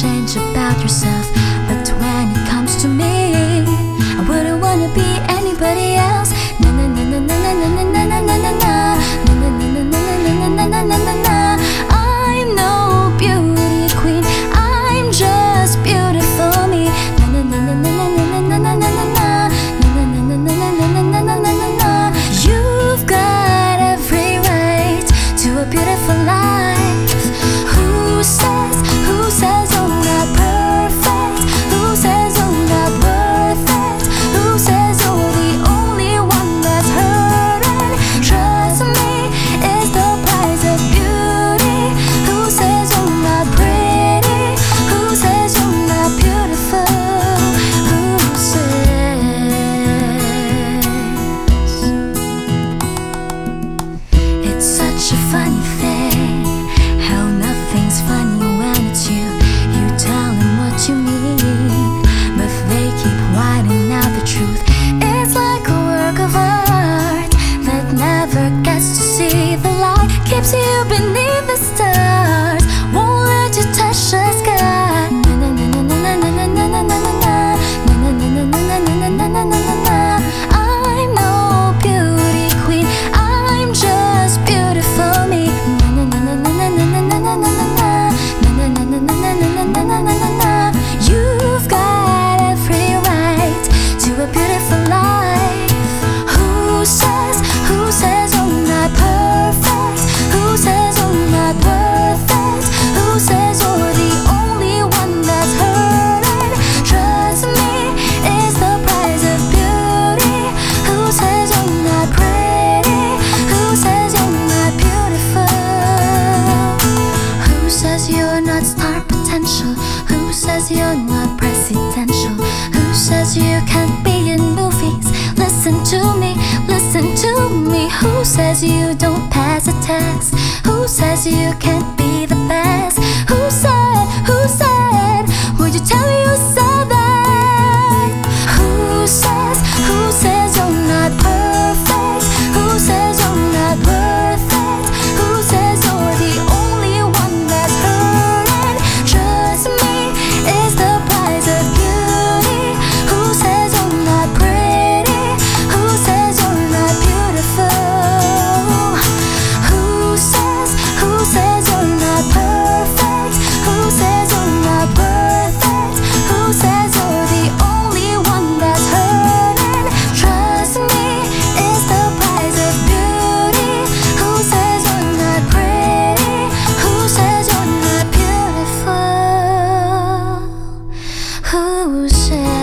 change about yourself. But when it comes to me, I wouldn't wanna be anybody else. Na na na na na na na na na na na na na na na na na na na na says you can't Who says?